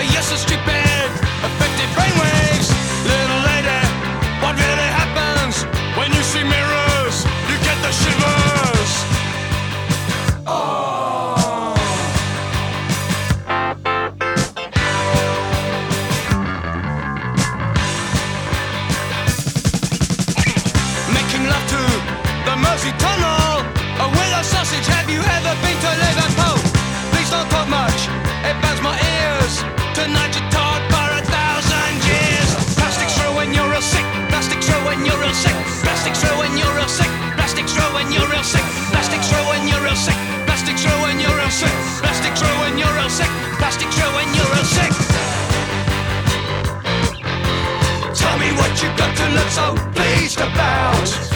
Yes, so stupid, affected brainwaves. Look so pleased about.